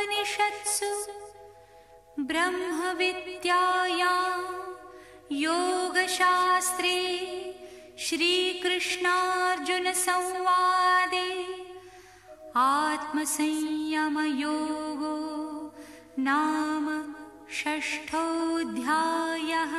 उपनिषत्सु ब्रह्मविद्यायां योगशास्त्रे श्रीकृष्णार्जुनसंवादे आत्मसंयमयोगो नाम षष्ठोऽध्यायः।